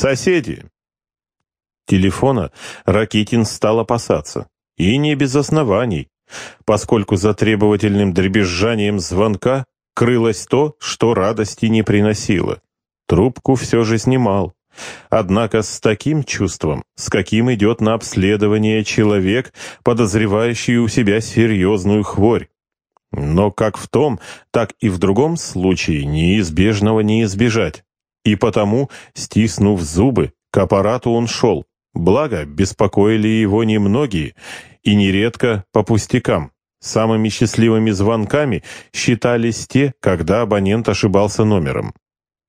Соседи!» Телефона Ракитин стал опасаться. И не без оснований, поскольку за требовательным дребезжанием звонка крылось то, что радости не приносило. Трубку все же снимал. Однако с таким чувством, с каким идет на обследование человек, подозревающий у себя серьезную хворь. Но как в том, так и в другом случае неизбежного не избежать. И потому, стиснув зубы, к аппарату он шел. Благо, беспокоили его немногие, и нередко по пустякам. Самыми счастливыми звонками считались те, когда абонент ошибался номером.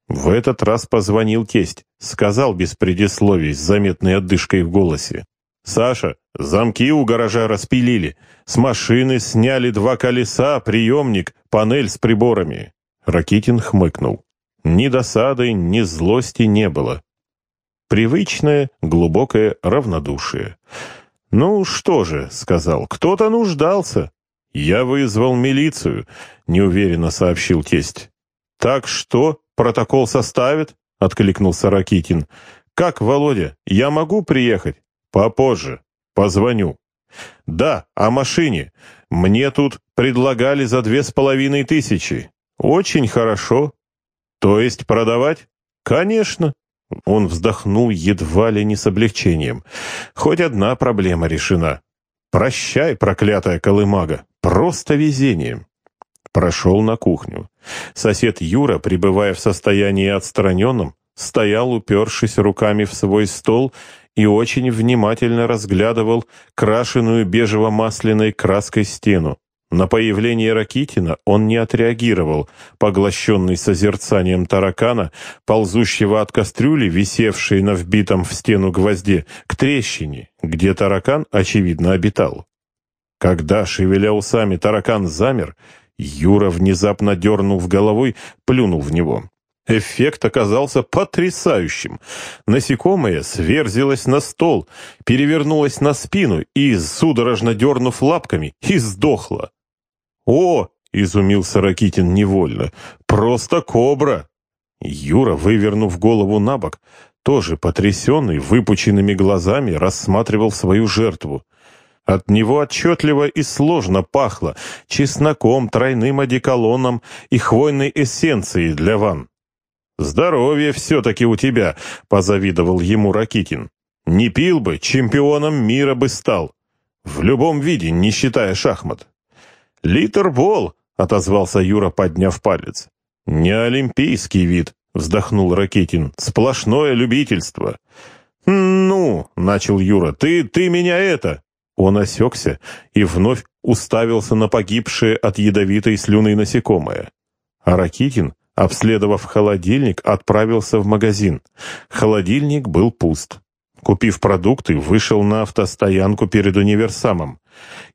В этот раз позвонил тесть, сказал без предисловий, с заметной отдышкой в голосе. «Саша, замки у гаража распилили, с машины сняли два колеса, приемник, панель с приборами». Ракитин хмыкнул. Ни досады, ни злости не было. Привычное, глубокое равнодушие. «Ну что же», — сказал, — «кто-то нуждался». «Я вызвал милицию», — неуверенно сообщил тесть. «Так что, протокол составит?» — откликнулся Ракитин. «Как, Володя, я могу приехать?» «Попозже. Позвоню». «Да, о машине. Мне тут предлагали за две с половиной тысячи». «Очень хорошо». «То есть продавать?» «Конечно». Он вздохнул едва ли не с облегчением. «Хоть одна проблема решена. Прощай, проклятая колымага, просто везение». Прошел на кухню. Сосед Юра, пребывая в состоянии отстраненном, стоял, упершись руками в свой стол и очень внимательно разглядывал крашеную бежево-масляной краской стену. На появление Ракитина он не отреагировал, поглощенный созерцанием таракана, ползущего от кастрюли, висевшей на вбитом в стену гвозде, к трещине, где таракан, очевидно, обитал. Когда, шевеля усами, таракан замер, Юра, внезапно дернув головой, плюнул в него. Эффект оказался потрясающим. Насекомое сверзилось на стол, перевернулось на спину и, судорожно дернув лапками, и сдохло. «О!» — изумился Ракитин невольно. «Просто кобра!» Юра, вывернув голову на бок, тоже потрясенный, выпученными глазами, рассматривал свою жертву. От него отчетливо и сложно пахло чесноком, тройным одеколоном и хвойной эссенцией для ванн. «Здоровье все-таки у тебя», — позавидовал ему Ракитин. «Не пил бы, чемпионом мира бы стал. В любом виде, не считая шахмат». «Литербол», — отозвался Юра, подняв палец. «Не олимпийский вид», — вздохнул Ракитин. «Сплошное любительство». «Ну», — начал Юра, — «ты, ты меня это...» Он осекся и вновь уставился на погибшее от ядовитой слюны насекомое. А Ракитин Обследовав холодильник, отправился в магазин. Холодильник был пуст. Купив продукты, вышел на автостоянку перед универсамом.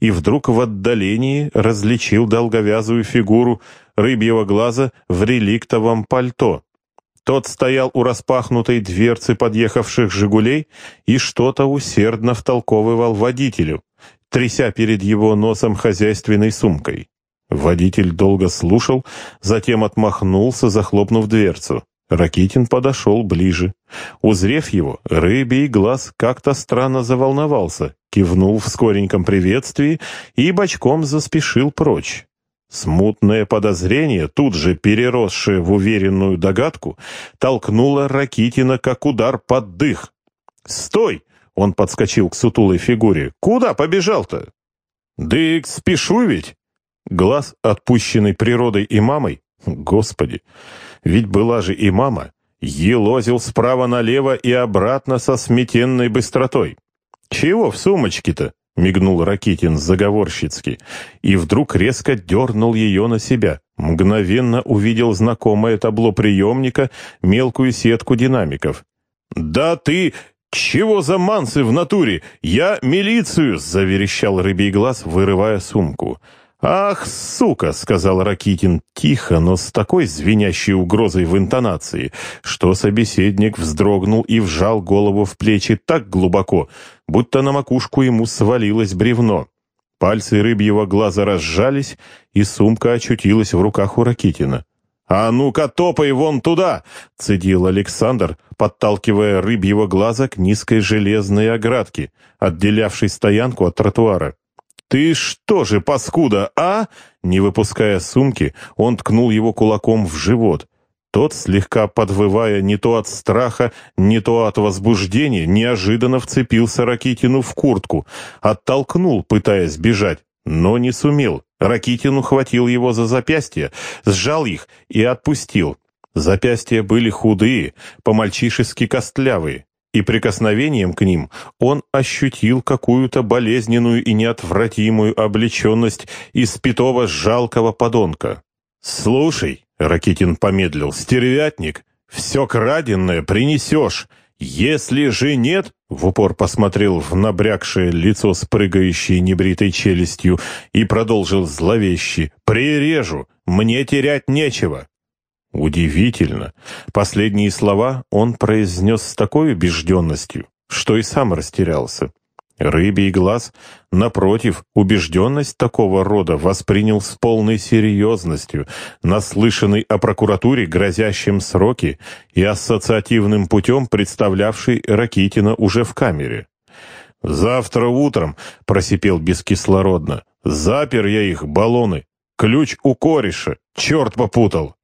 И вдруг в отдалении различил долговязую фигуру рыбьего глаза в реликтовом пальто. Тот стоял у распахнутой дверцы подъехавших «Жигулей» и что-то усердно втолковывал водителю, тряся перед его носом хозяйственной сумкой. Водитель долго слушал, затем отмахнулся, захлопнув дверцу. Ракитин подошел ближе. Узрев его, рыбий глаз как-то странно заволновался, кивнул в скореньком приветствии и бочком заспешил прочь. Смутное подозрение, тут же переросшее в уверенную догадку, толкнуло Ракитина как удар под дых. «Стой!» — он подскочил к сутулой фигуре. «Куда побежал-то?» «Дык, спешу ведь!» Глаз, отпущенный природой и мамой, господи, ведь была же и мама, елозил справа налево и обратно со сметенной быстротой. «Чего в сумочке-то?» — мигнул Ракитин заговорщицки, и вдруг резко дернул ее на себя. Мгновенно увидел знакомое табло приемника, мелкую сетку динамиков. «Да ты... Чего за мансы в натуре? Я милицию!» — заверещал рыбий глаз, вырывая сумку. «Ах, сука!» — сказал Ракитин тихо, но с такой звенящей угрозой в интонации, что собеседник вздрогнул и вжал голову в плечи так глубоко, будто на макушку ему свалилось бревно. Пальцы рыбьего глаза разжались, и сумка очутилась в руках у Ракитина. «А ну-ка, топай вон туда!» — цедил Александр, подталкивая рыбьего глаза к низкой железной оградке, отделявшей стоянку от тротуара. «Ты что же, паскуда, а?» Не выпуская сумки, он ткнул его кулаком в живот. Тот, слегка подвывая не то от страха, не то от возбуждения, неожиданно вцепился Ракитину в куртку, оттолкнул, пытаясь бежать, но не сумел. Ракитин ухватил его за запястья, сжал их и отпустил. Запястья были худые, по-мальчишески костлявые и прикосновением к ним он ощутил какую-то болезненную и неотвратимую облеченность испитого жалкого подонка. «Слушай», — Ракитин помедлил, — «стервятник, все краденное принесешь. Если же нет...» — в упор посмотрел в набрякшее лицо с прыгающей небритой челюстью и продолжил зловеще. «Прирежу! Мне терять нечего!» Удивительно. Последние слова он произнес с такой убежденностью, что и сам растерялся. Рыбий глаз, напротив, убежденность такого рода воспринял с полной серьезностью, наслышанный о прокуратуре, грозящем сроки, и ассоциативным путем представлявший Ракитина уже в камере. «Завтра утром», — просипел бескислородно, — «запер я их, баллоны. Ключ у кореша, черт попутал».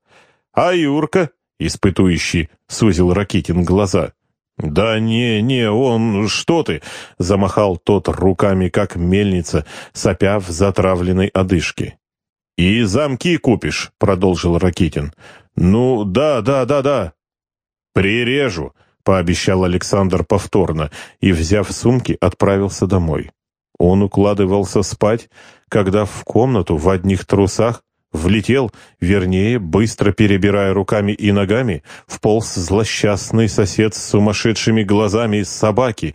«А Юрка?» — испытующий сузил Ракитин глаза. «Да не, не, он, что ты!» — замахал тот руками, как мельница, сопя в затравленной одышке. «И замки купишь», — продолжил Ракитин. «Ну, да, да, да, да». «Прирежу», — пообещал Александр повторно, и, взяв сумки, отправился домой. Он укладывался спать, когда в комнату в одних трусах Влетел, вернее, быстро перебирая руками и ногами, вполз злосчастный сосед с сумасшедшими глазами из собаки,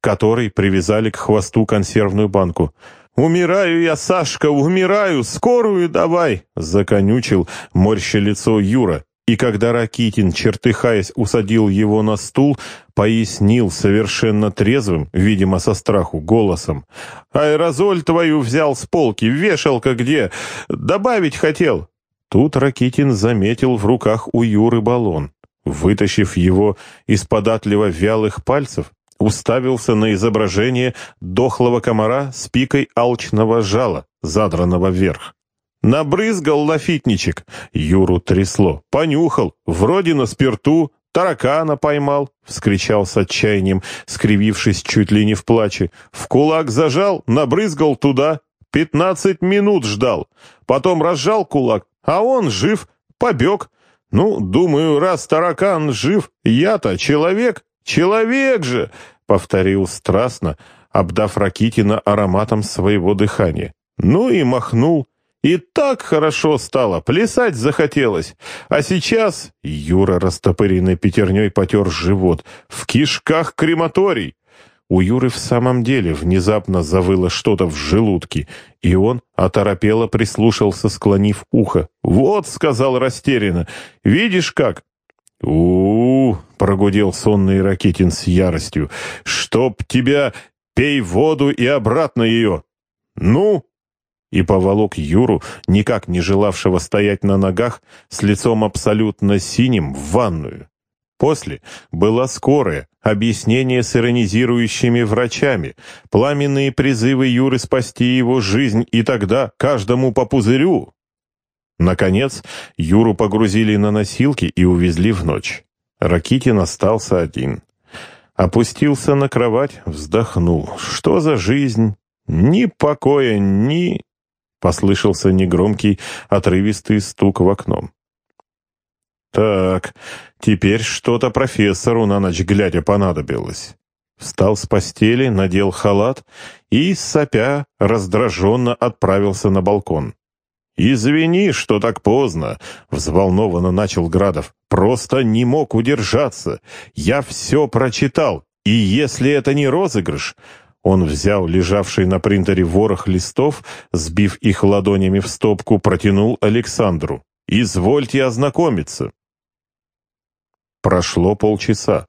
который привязали к хвосту консервную банку. «Умираю я, Сашка, умираю! Скорую давай!» — законючил, морща лицо Юра, и когда Ракитин, чертыхаясь, усадил его на стул, пояснил совершенно трезвым, видимо, со страху, голосом. «Аэрозоль твою взял с полки, вешалка где? Добавить хотел!» Тут Ракитин заметил в руках у Юры баллон. Вытащив его из податливо вялых пальцев, уставился на изображение дохлого комара с пикой алчного жала, задранного вверх. Набрызгал лафитничек. Юру трясло. Понюхал. Вроде на спирту. Таракана поймал. Вскричал с отчаянием, скривившись чуть ли не в плаче. В кулак зажал, набрызгал туда. Пятнадцать минут ждал. Потом разжал кулак, а он жив. Побег. Ну, думаю, раз таракан жив, я-то человек. Человек же! Повторил страстно, обдав Ракитина ароматом своего дыхания. Ну и махнул. И так хорошо стало, плясать захотелось. А сейчас Юра растопыренной пятерней потер живот. В кишках крематорий. У Юры в самом деле внезапно завыло что-то в желудке, и он оторопело прислушался, склонив ухо. «Вот», — сказал растерянно, — «видишь как?» у, -у, -у прогудел сонный Ракитин с яростью. «Чтоб тебя! Пей воду и обратно ее!» «Ну!» И поволок Юру, никак не желавшего стоять на ногах, с лицом абсолютно синим, в ванную. После была скорая, объяснение с иронизирующими врачами, пламенные призывы Юры спасти его жизнь и тогда каждому по пузырю. Наконец, Юру погрузили на носилки и увезли в ночь. Ракитин остался один. Опустился на кровать, вздохнул. Что за жизнь? Ни покоя, ни... Послышался негромкий, отрывистый стук в окном. «Так, теперь что-то профессору на ночь глядя понадобилось». Встал с постели, надел халат и, сопя, раздраженно отправился на балкон. «Извини, что так поздно», — взволнованно начал Градов. «Просто не мог удержаться. Я все прочитал, и если это не розыгрыш, он взял лежавший на принтере ворох листов, сбив их ладонями в стопку, протянул Александру. «Извольте ознакомиться». Прошло полчаса.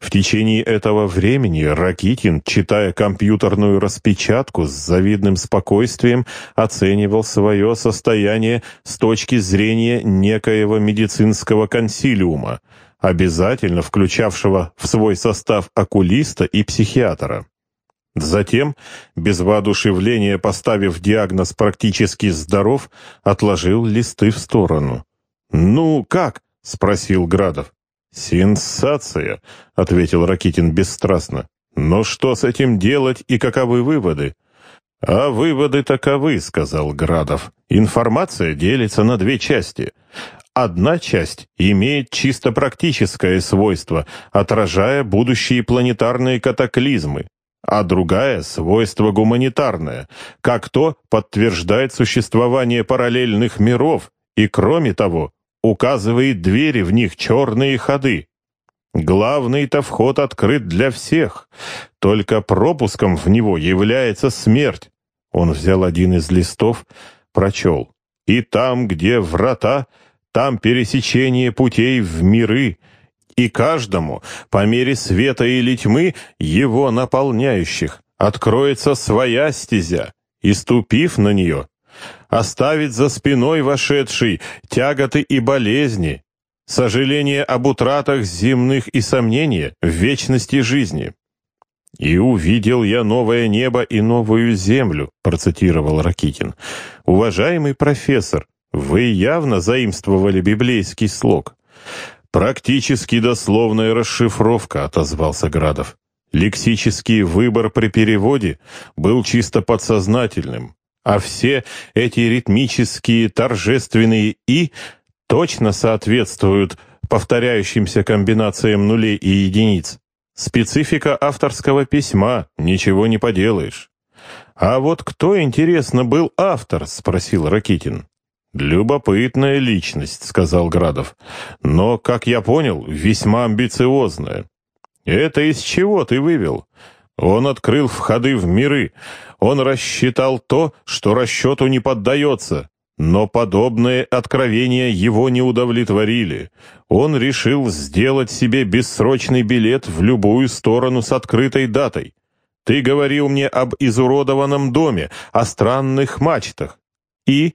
В течение этого времени Ракитин, читая компьютерную распечатку, с завидным спокойствием оценивал свое состояние с точки зрения некоего медицинского консилиума, обязательно включавшего в свой состав окулиста и психиатра. Затем, без воодушевления поставив диагноз «практически здоров», отложил листы в сторону. «Ну, как?» — спросил Градов. «Сенсация», — ответил Ракитин бесстрастно. «Но что с этим делать и каковы выводы?» «А выводы таковы», — сказал Градов. «Информация делится на две части. Одна часть имеет чисто практическое свойство, отражая будущие планетарные катаклизмы, а другая — свойство гуманитарное, как то подтверждает существование параллельных миров и, кроме того, указывает двери в них черные ходы. Главный-то вход открыт для всех, только пропуском в него является смерть. Он взял один из листов, прочел. И там, где врата, там пересечение путей в миры, и каждому, по мере света или тьмы, его наполняющих, откроется своя стезя, и, ступив на нее, оставить за спиной вошедший тяготы и болезни, сожаление об утратах земных и сомнения в вечности жизни. «И увидел я новое небо и новую землю», процитировал Ракитин. «Уважаемый профессор, вы явно заимствовали библейский слог». «Практически дословная расшифровка», — отозвался Градов. «Лексический выбор при переводе был чисто подсознательным, а все эти ритмические торжественные «и» точно соответствуют повторяющимся комбинациям нулей и единиц. Специфика авторского письма, ничего не поделаешь. «А вот кто, интересно, был автор?» — спросил Ракитин. «Любопытная личность», — сказал Градов. «Но, как я понял, весьма амбициозная». «Это из чего ты вывел?» Он открыл входы в миры. Он рассчитал то, что расчету не поддается. Но подобные откровения его не удовлетворили. Он решил сделать себе бессрочный билет в любую сторону с открытой датой. Ты говорил мне об изуродованном доме, о странных мачтах. И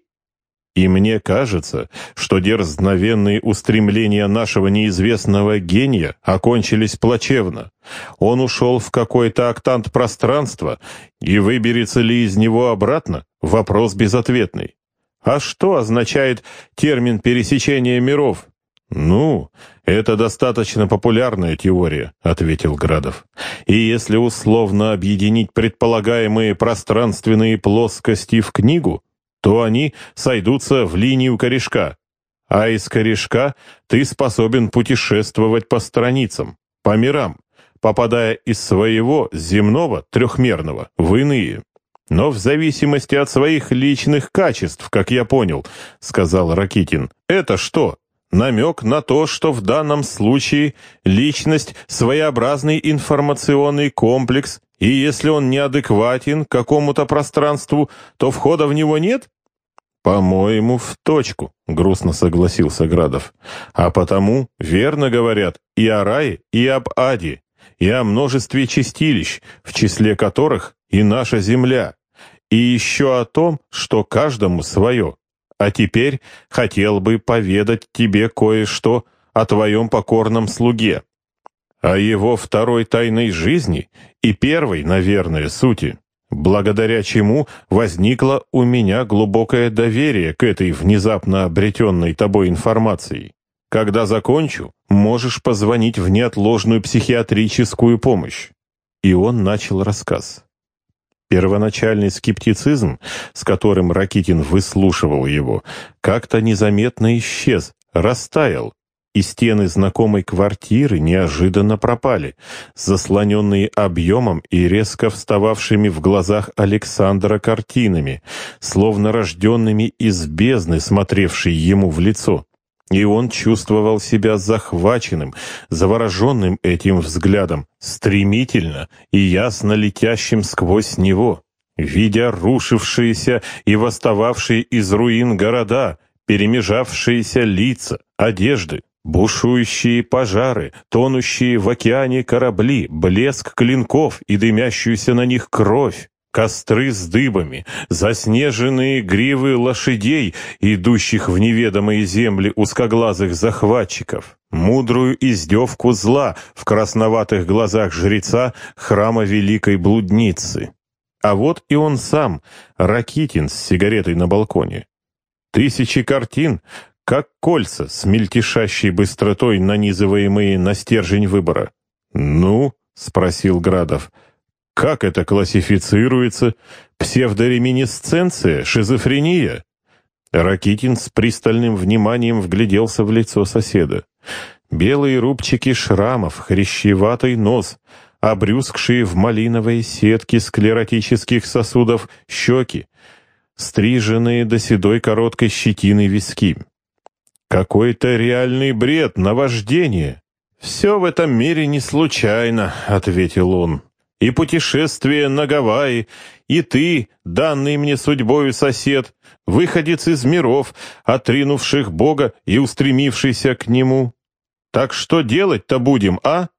и мне кажется, что дерзновенные устремления нашего неизвестного гения окончились плачевно. Он ушел в какой-то октант пространства, и выберется ли из него обратно — вопрос безответный. А что означает термин «пересечение миров»? «Ну, это достаточно популярная теория», — ответил Градов. «И если условно объединить предполагаемые пространственные плоскости в книгу, то они сойдутся в линию корешка. А из корешка ты способен путешествовать по страницам, по мирам, попадая из своего земного трехмерного в иные. Но в зависимости от своих личных качеств, как я понял, сказал Ракитин. Это что? Намек на то, что в данном случае личность – своеобразный информационный комплекс, и если он неадекватен какому-то пространству, то входа в него нет? «По-моему, в точку», — грустно согласился Градов. «А потому, верно говорят, и о рае, и об аде, и о множестве чистилищ, в числе которых и наша земля, и еще о том, что каждому свое. А теперь хотел бы поведать тебе кое-что о твоем покорном слуге, о его второй тайной жизни и первой, наверное, сути, благодаря чему возникло у меня глубокое доверие к этой внезапно обретенной тобой информации. Когда закончу, можешь позвонить в неотложную психиатрическую помощь». И он начал рассказ. Первоначальный скептицизм, с которым Ракитин выслушивал его, как-то незаметно исчез, растаял, и стены знакомой квартиры неожиданно пропали, заслоненные объемом и резко встававшими в глазах Александра картинами, словно рожденными из бездны, смотревшей ему в лицо. И он чувствовал себя захваченным, завороженным этим взглядом, стремительно и ясно летящим сквозь него, видя рушившиеся и восстававшие из руин города, перемежавшиеся лица, одежды, Бушующие пожары, тонущие в океане корабли, блеск клинков и дымящуюся на них кровь, костры с дыбами, заснеженные гривы лошадей, идущих в неведомые земли узкоглазых захватчиков, мудрую издевку зла в красноватых глазах жреца храма Великой Блудницы. А вот и он сам, Ракитин с сигаретой на балконе. Тысячи картин, как кольца с мельтешащей быстротой, нанизываемые на стержень выбора. «Ну?» — спросил Градов. «Как это классифицируется? Псевдореминисценция? Шизофрения?» Ракитин с пристальным вниманием вгляделся в лицо соседа. Белые рубчики шрамов, хрящеватый нос, обрюзгшие в малиновые сетки склеротических сосудов щеки, стриженные до седой короткой щетины виски. Какой-то реальный бред, наваждение. «Все в этом мире не случайно», — ответил он. «И путешествие на Гавайи, и ты, данный мне судьбою сосед, выходец из миров, отринувших Бога и устремившийся к Нему. Так что делать-то будем, а?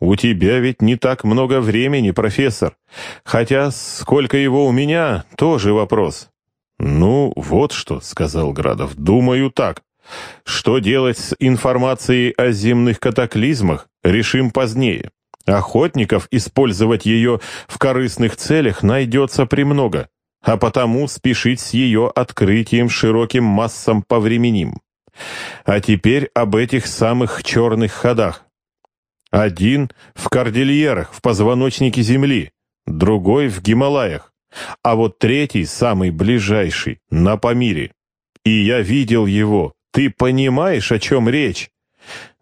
У тебя ведь не так много времени, профессор. Хотя сколько его у меня, тоже вопрос». «Ну, вот что», — сказал Градов, — «думаю так». Что делать с информацией о земных катаклизмах, решим позднее. Охотников использовать ее в корыстных целях найдется премного, а потому спешить с ее открытием широким массам повременим. А теперь об этих самых черных ходах. Один в Кордильерах, в позвоночнике Земли, другой в Гималаях, а вот третий, самый ближайший, на Памире. И я видел его, ты понимаешь, о чем речь?»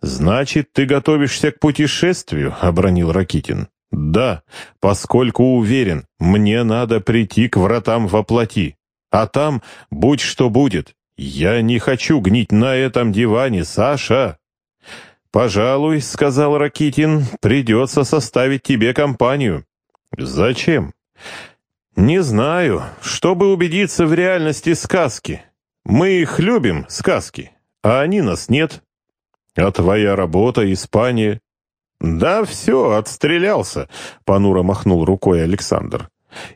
«Значит, ты готовишься к путешествию», — обронил Ракитин. «Да, поскольку уверен, мне надо прийти к вратам во плоти. А там будь что будет. Я не хочу гнить на этом диване, Саша». «Пожалуй», — сказал Ракитин, — «придется составить тебе компанию». «Зачем?» «Не знаю, чтобы убедиться в реальности сказки. Мы их любим, сказки, а они нас нет. А твоя работа, Испания? Да все, отстрелялся, понуро махнул рукой Александр.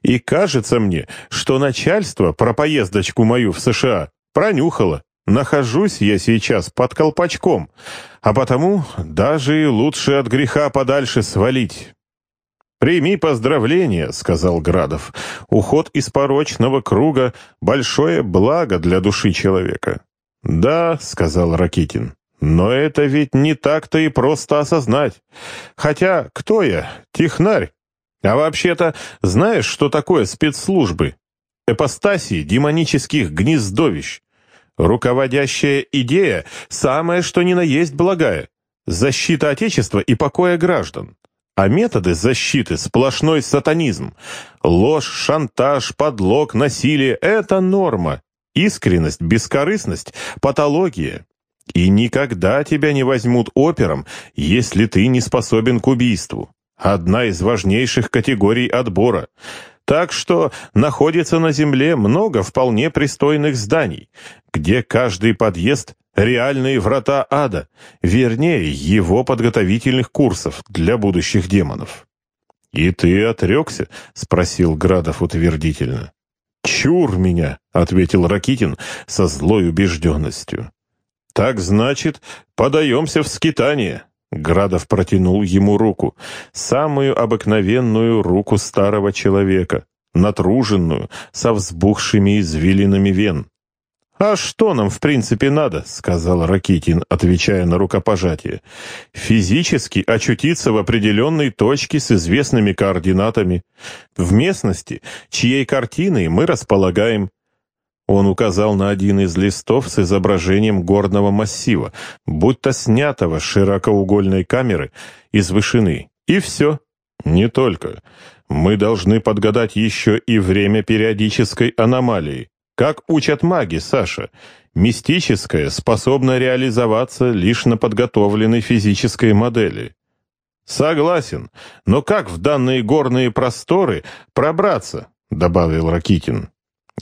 И кажется мне, что начальство про поездочку мою в США пронюхало. Нахожусь я сейчас под колпачком, а потому даже лучше от греха подальше свалить. «Прими поздравления», — сказал Градов. «Уход из порочного круга — большое благо для души человека». «Да», — сказал Ракитин, — «но это ведь не так-то и просто осознать. Хотя, кто я? Технарь. А вообще-то, знаешь, что такое спецслужбы? Эпостасии демонических гнездовищ. Руководящая идея — самое что ни на есть благая. Защита Отечества и покоя граждан. А методы защиты — сплошной сатанизм. Ложь, шантаж, подлог, насилие — это норма. Искренность, бескорыстность — патология. И никогда тебя не возьмут опером, если ты не способен к убийству. Одна из важнейших категорий отбора. Так что находится на земле много вполне пристойных зданий, где каждый подъезд реальные врата ада, вернее, его подготовительных курсов для будущих демонов. «И ты отрекся?» — спросил Градов утвердительно. «Чур меня!» — ответил Ракитин со злой убежденностью. «Так значит, подаемся в скитание!» Градов протянул ему руку, самую обыкновенную руку старого человека, натруженную, со взбухшими извилинами вен. «А что нам, в принципе, надо?» — сказал Ракитин, отвечая на рукопожатие. «Физически очутиться в определенной точке с известными координатами, в местности, чьей картиной мы располагаем». Он указал на один из листов с изображением горного массива, будто снятого с широкоугольной камеры из вышины. И все. Не только. Мы должны подгадать еще и время периодической аномалии. Как учат маги, Саша, мистическое способно реализоваться лишь на подготовленной физической модели. Согласен, но как в данные горные просторы пробраться, добавил Ракитин.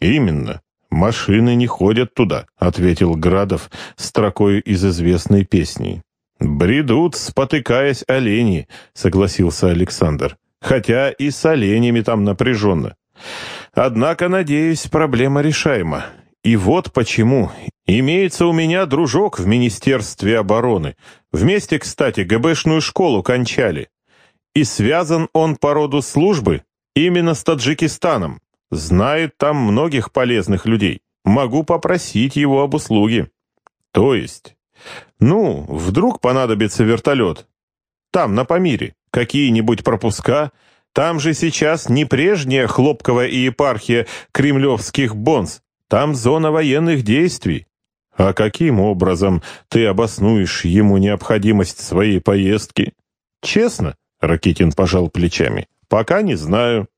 Именно. «Машины не ходят туда», — ответил Градов строкой из известной песни. «Бредут, спотыкаясь олени», — согласился Александр. «Хотя и с оленями там напряженно. Однако, надеюсь, проблема решаема. И вот почему. Имеется у меня дружок в Министерстве обороны. Вместе, кстати, ГБшную школу кончали. И связан он по роду службы именно с Таджикистаном. Знает там многих полезных людей. Могу попросить его об услуге. То есть... Ну, вдруг понадобится вертолет. Там, на Памире, какие-нибудь пропуска. Там же сейчас не прежняя хлопковая епархия кремлевских бонз. Там зона военных действий. А каким образом ты обоснуешь ему необходимость своей поездки? Честно, Ракитин пожал плечами. Пока не знаю.